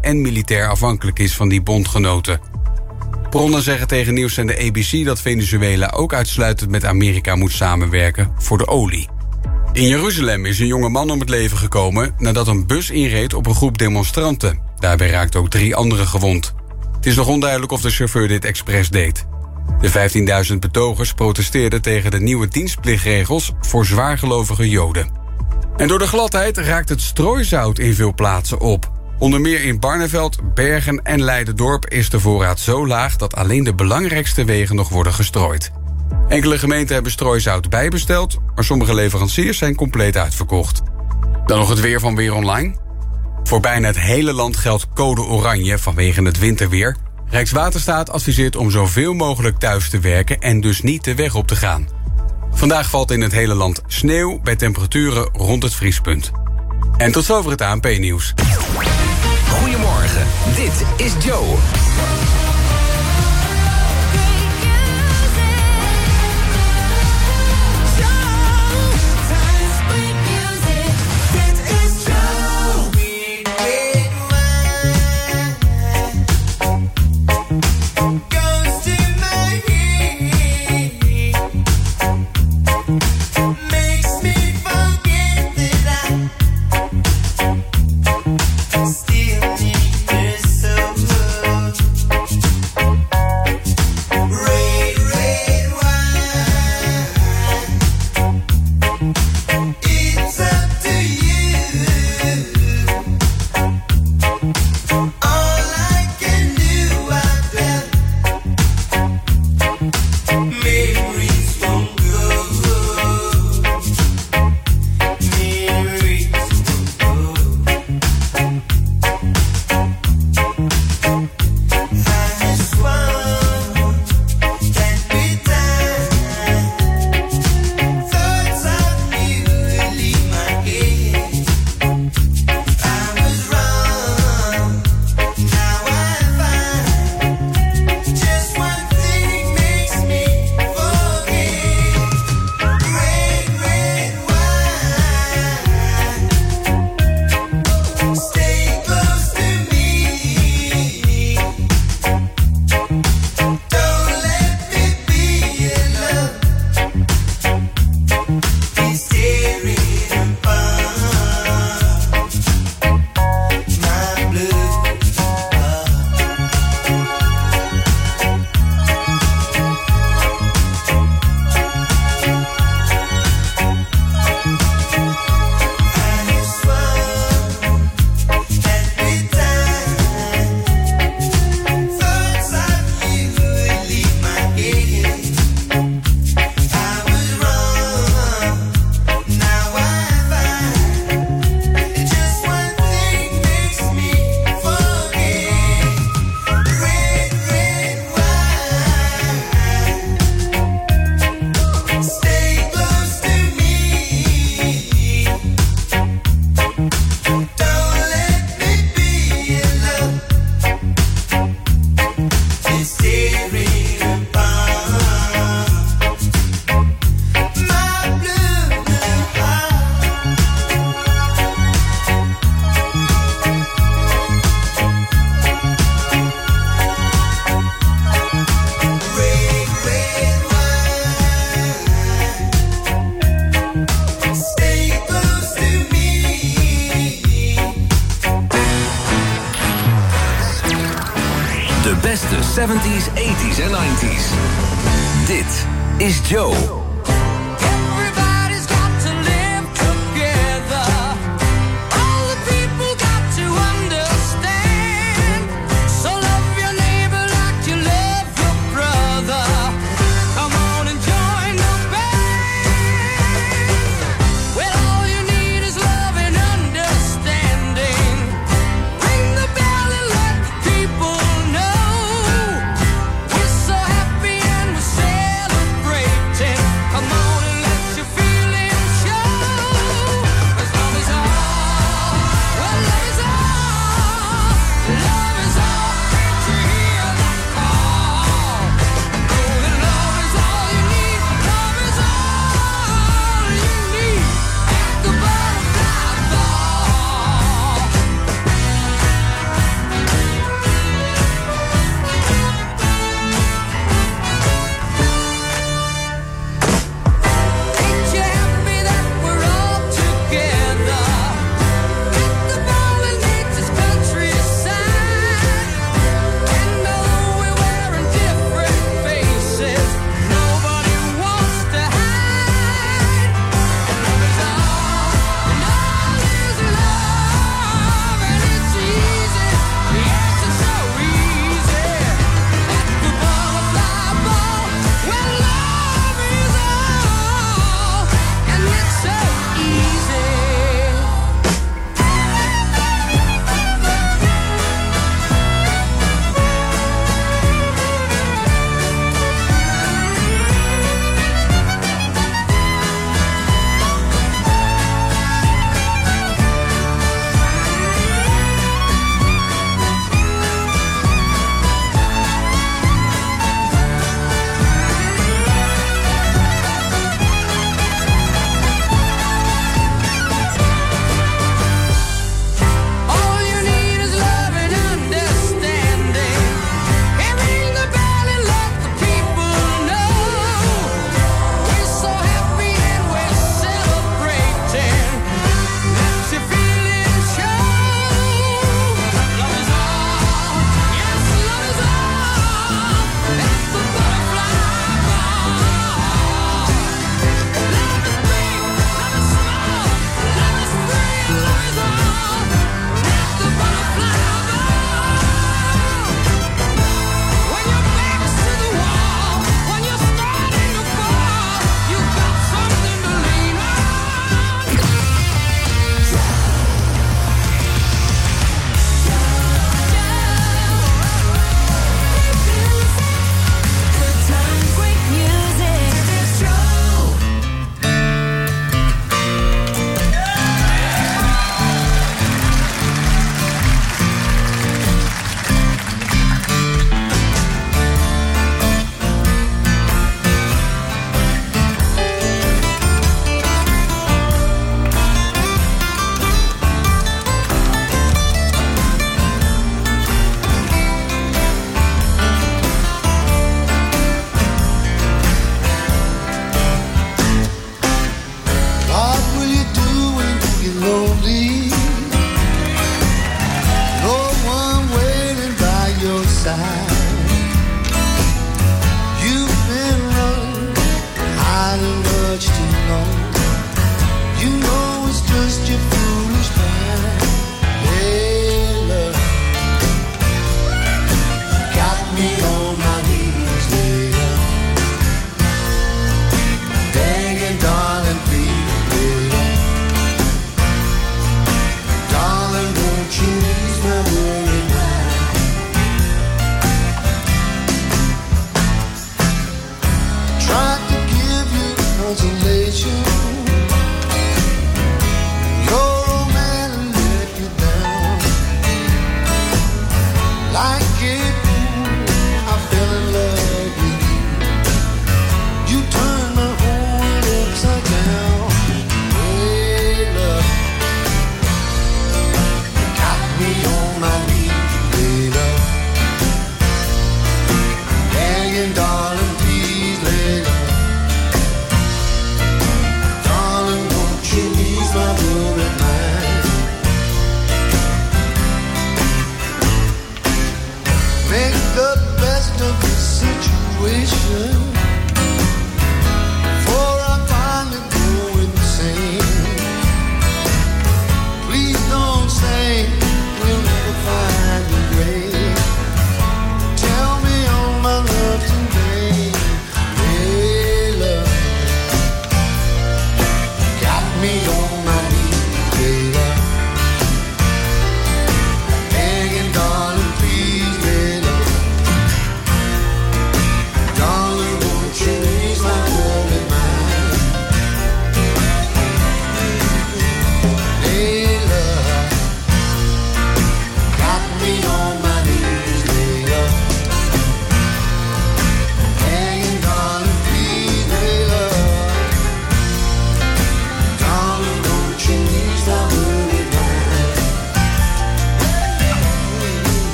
en militair afhankelijk is van die bondgenoten. Bronnen zeggen tegen nieuwszender ABC dat Venezuela ook uitsluitend met Amerika moet samenwerken voor de olie. In Jeruzalem is een jonge man om het leven gekomen nadat een bus inreed op een groep demonstranten. Daarbij raakten ook drie anderen gewond. Het is nog onduidelijk of de chauffeur dit expres deed. De 15.000 betogers protesteerden tegen de nieuwe dienstplichtregels voor zwaargelovige Joden. En door de gladheid raakt het strooizout in veel plaatsen op. Onder meer in Barneveld, Bergen en Leidendorp is de voorraad zo laag dat alleen de belangrijkste wegen nog worden gestrooid. Enkele gemeenten hebben strooizout bijbesteld, maar sommige leveranciers zijn compleet uitverkocht. Dan nog het weer van Weer Online. Voor bijna het hele land geldt code oranje vanwege het winterweer. Rijkswaterstaat adviseert om zoveel mogelijk thuis te werken en dus niet de weg op te gaan. Vandaag valt in het hele land sneeuw bij temperaturen rond het vriespunt. En tot zover het ANP-nieuws. Goedemorgen, dit is Joe. 70s, 80s en 90s. Dit is Joe.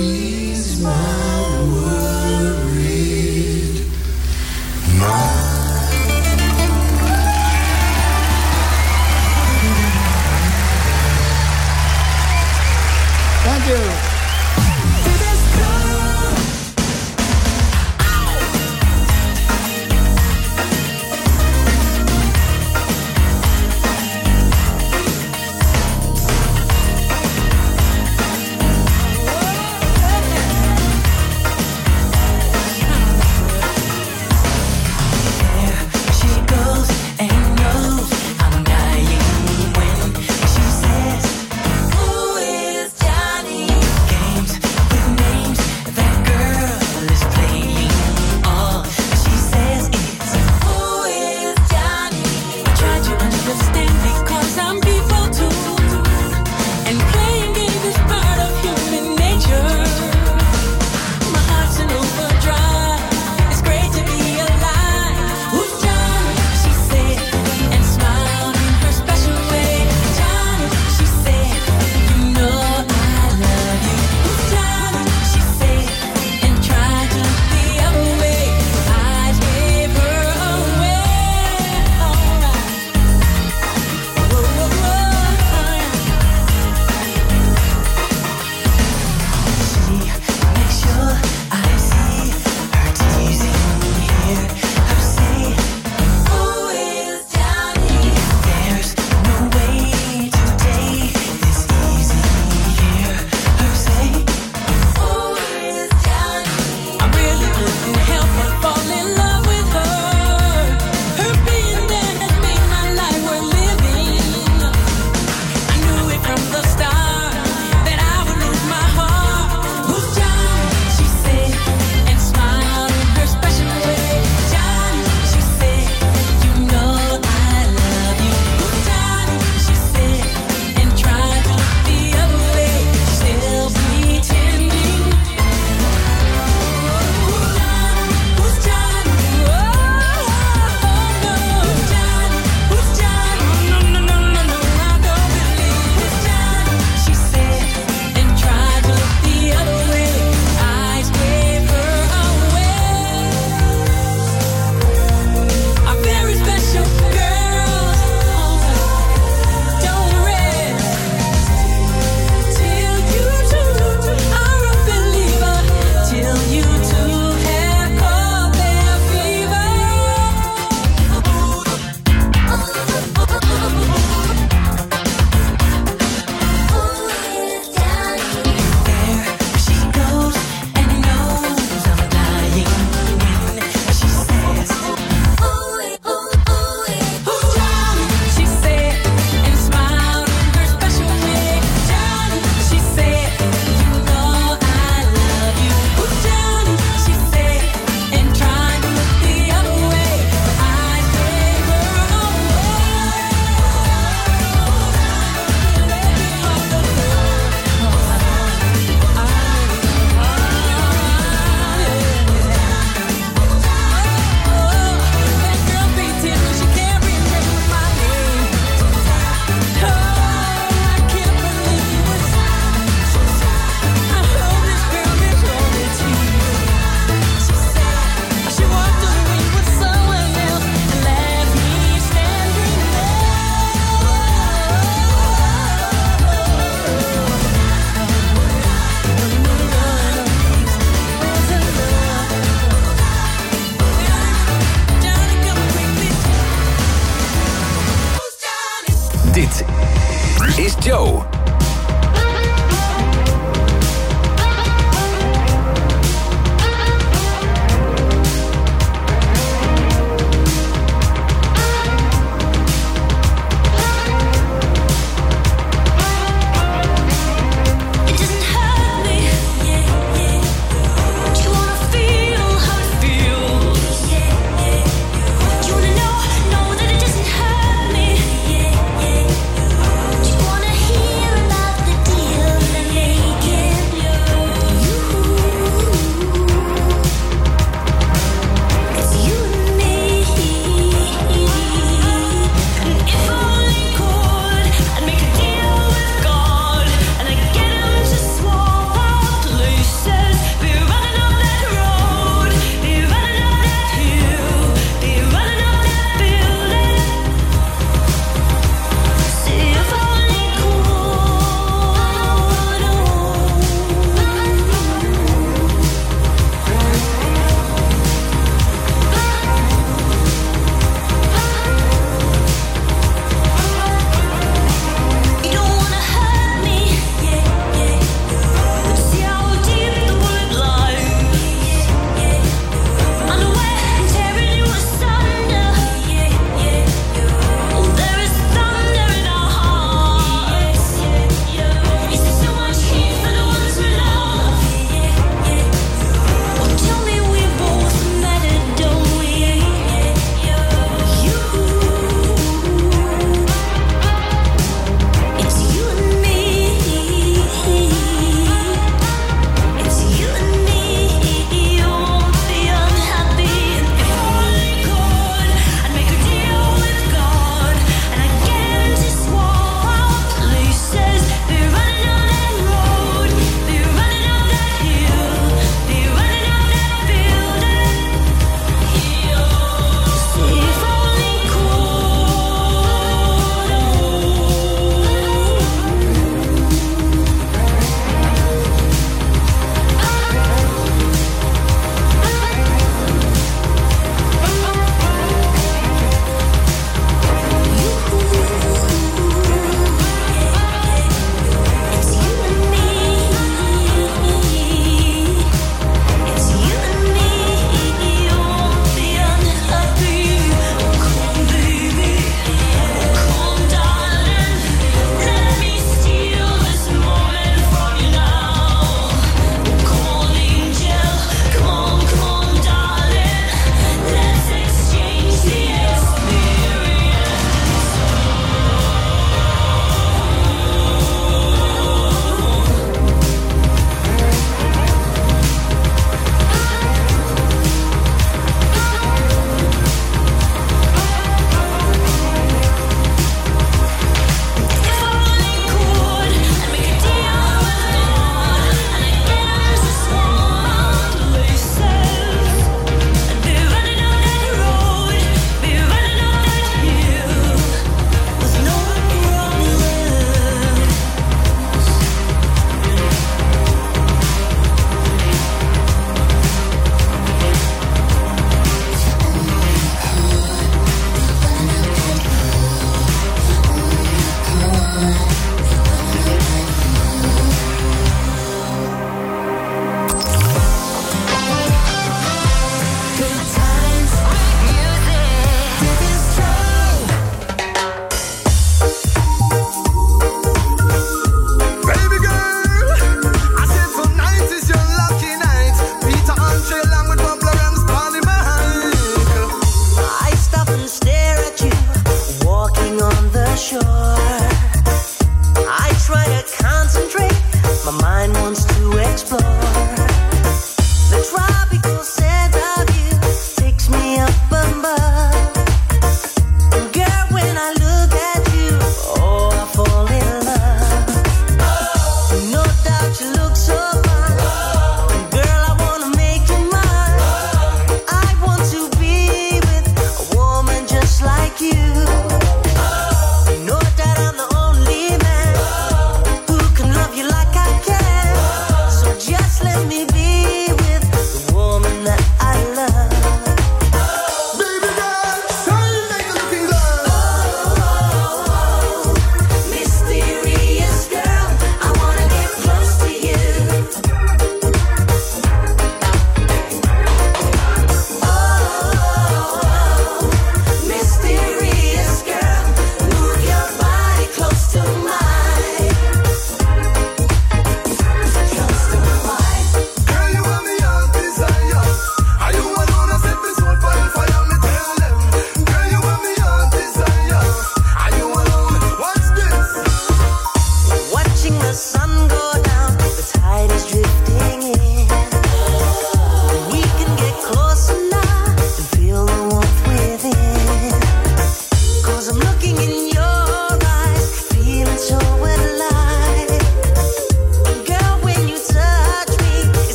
ease my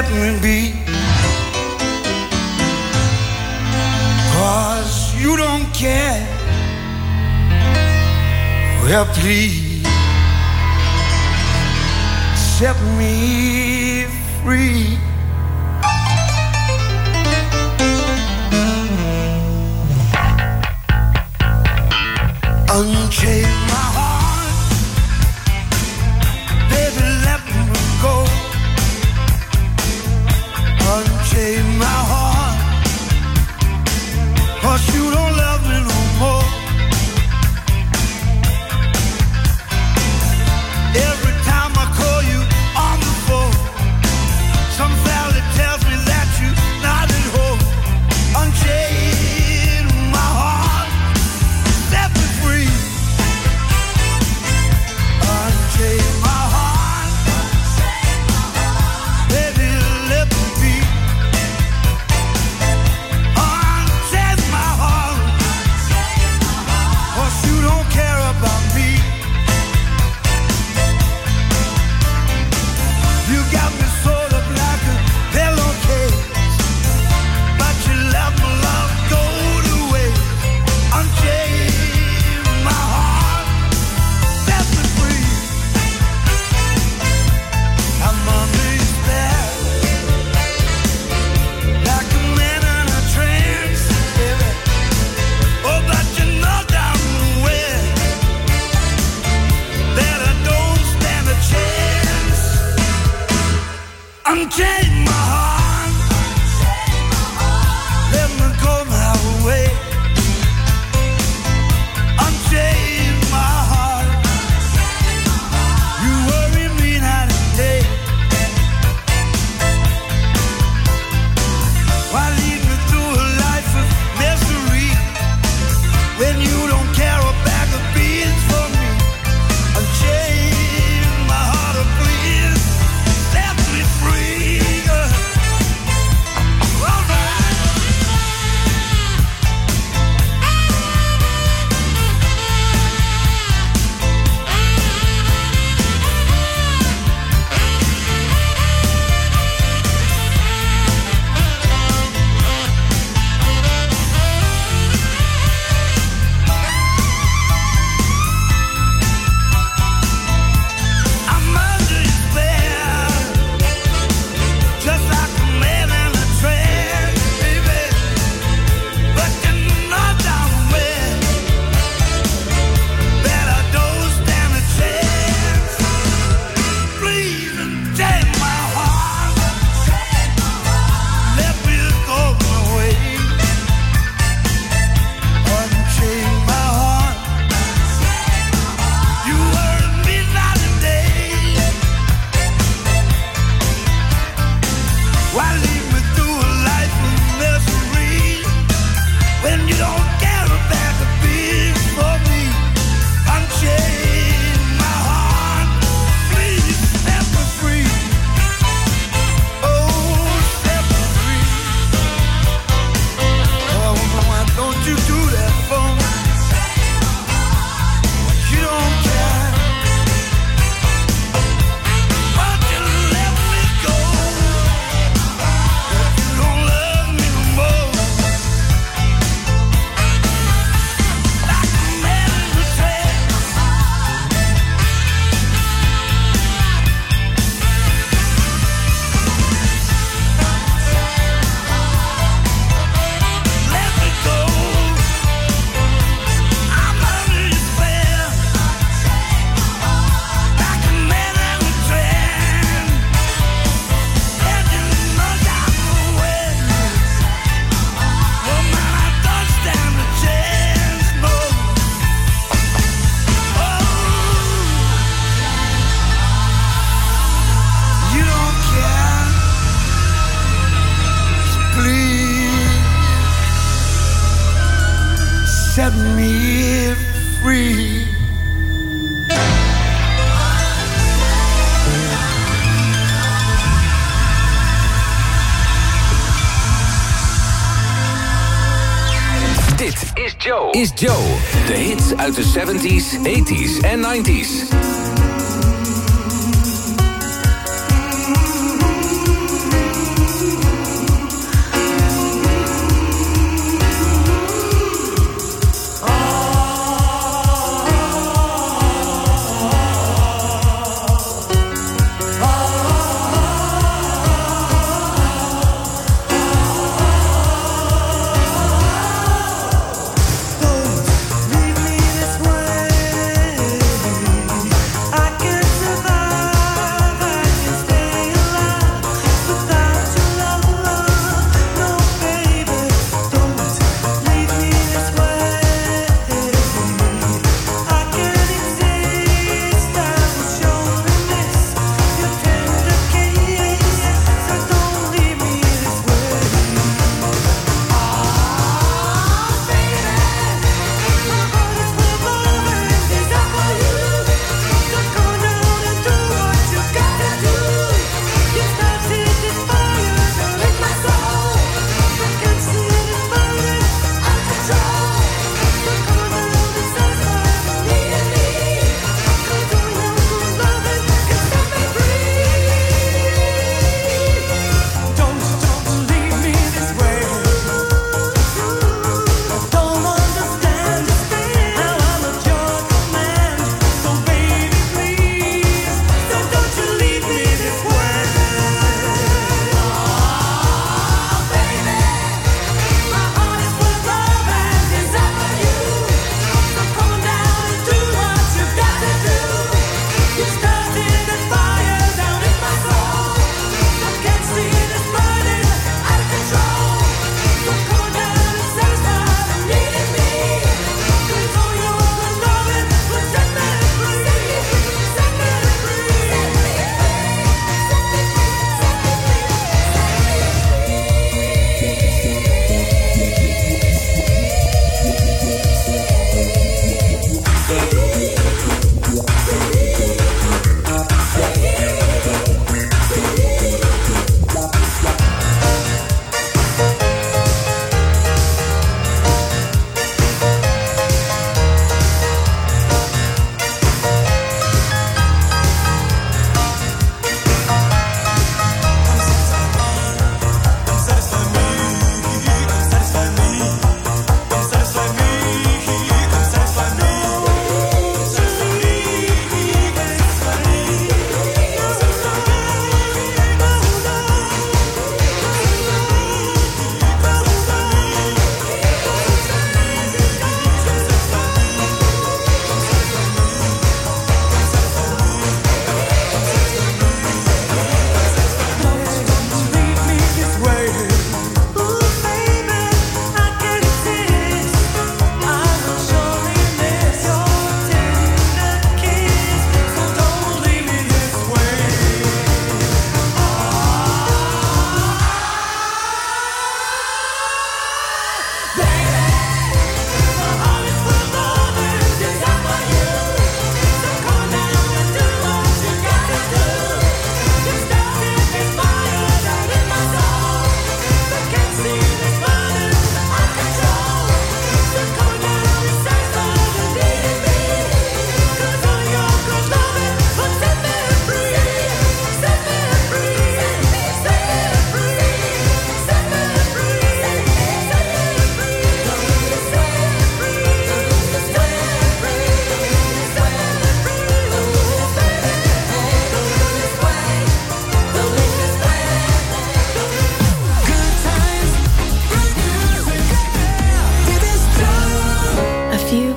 happy be. Cause you don't care. Well, please set me free. Uit de 70s, 80s en 90s.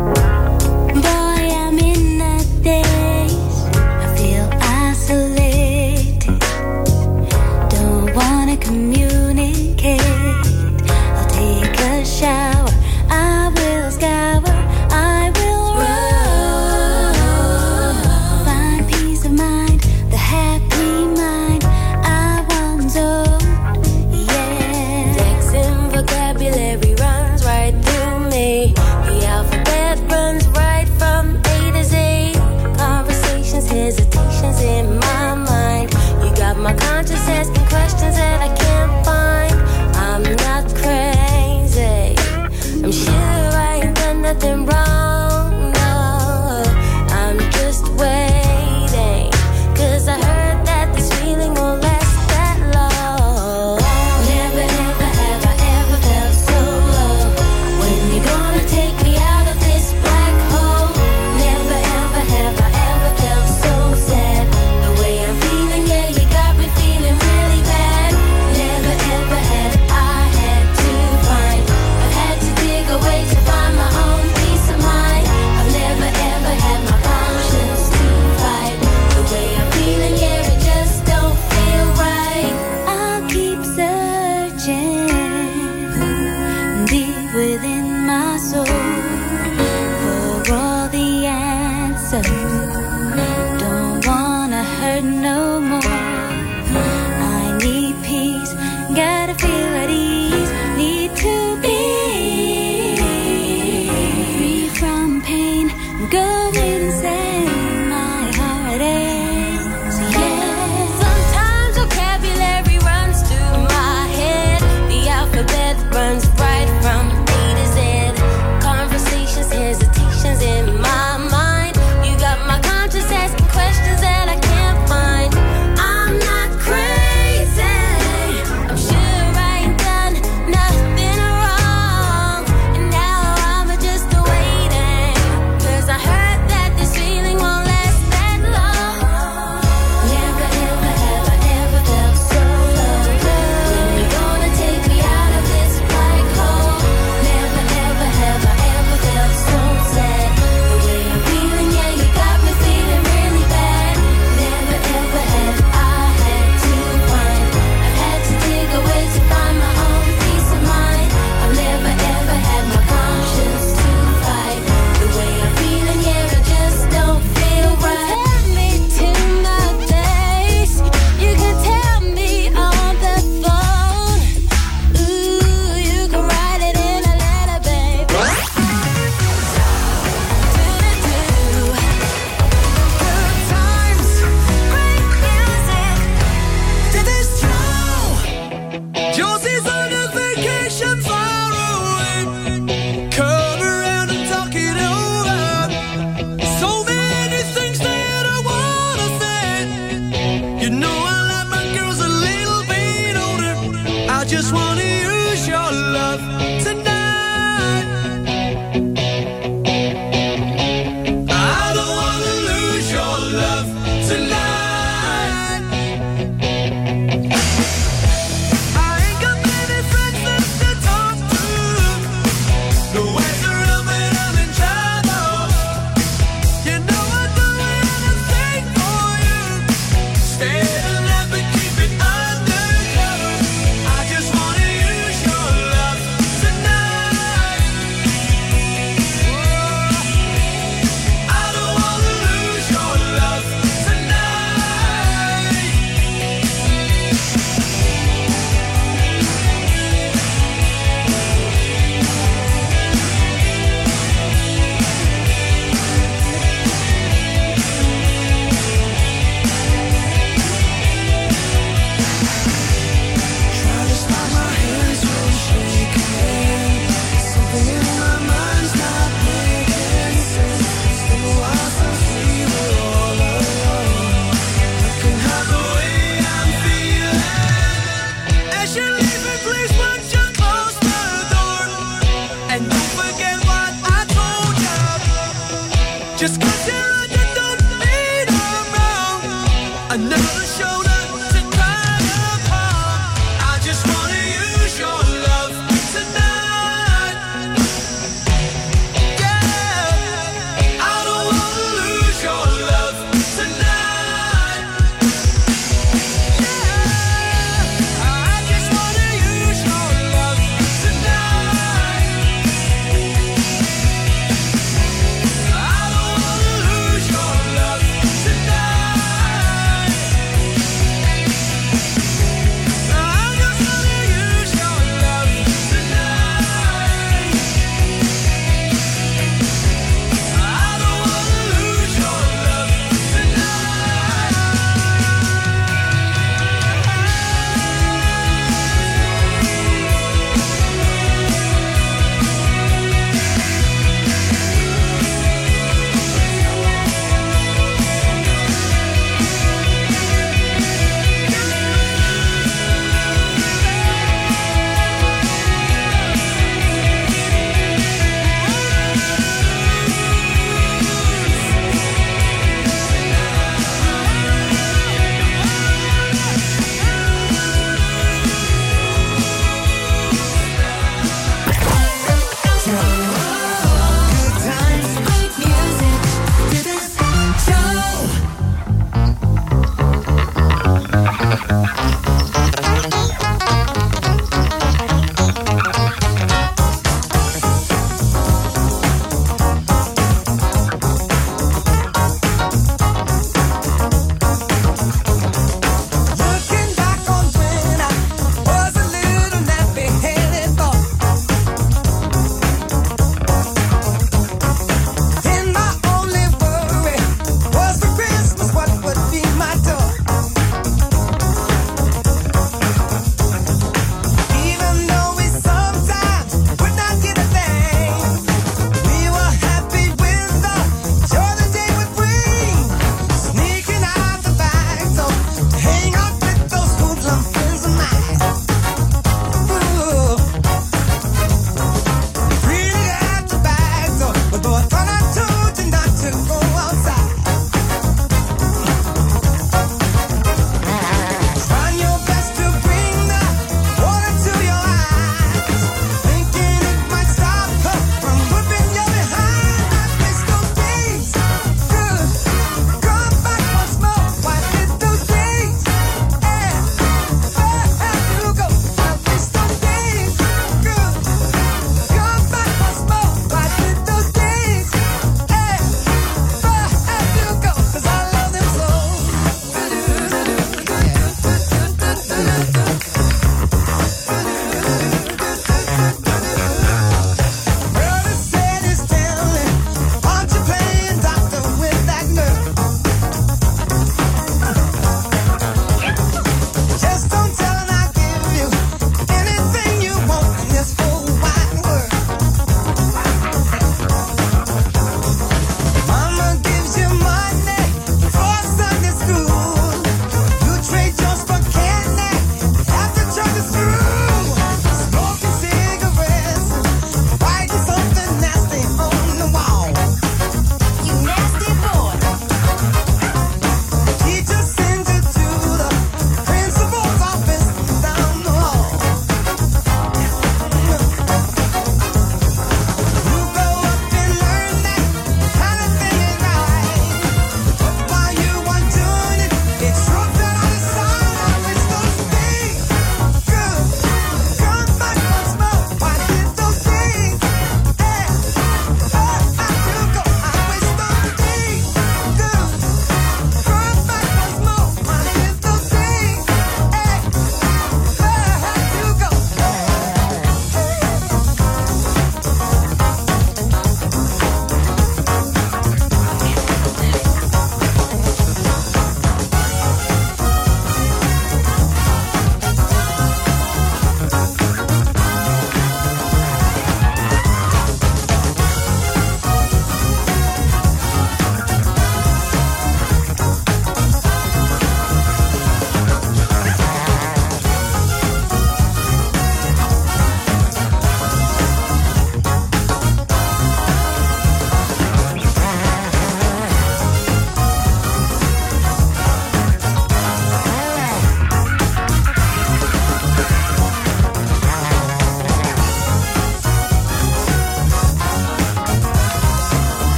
Boy,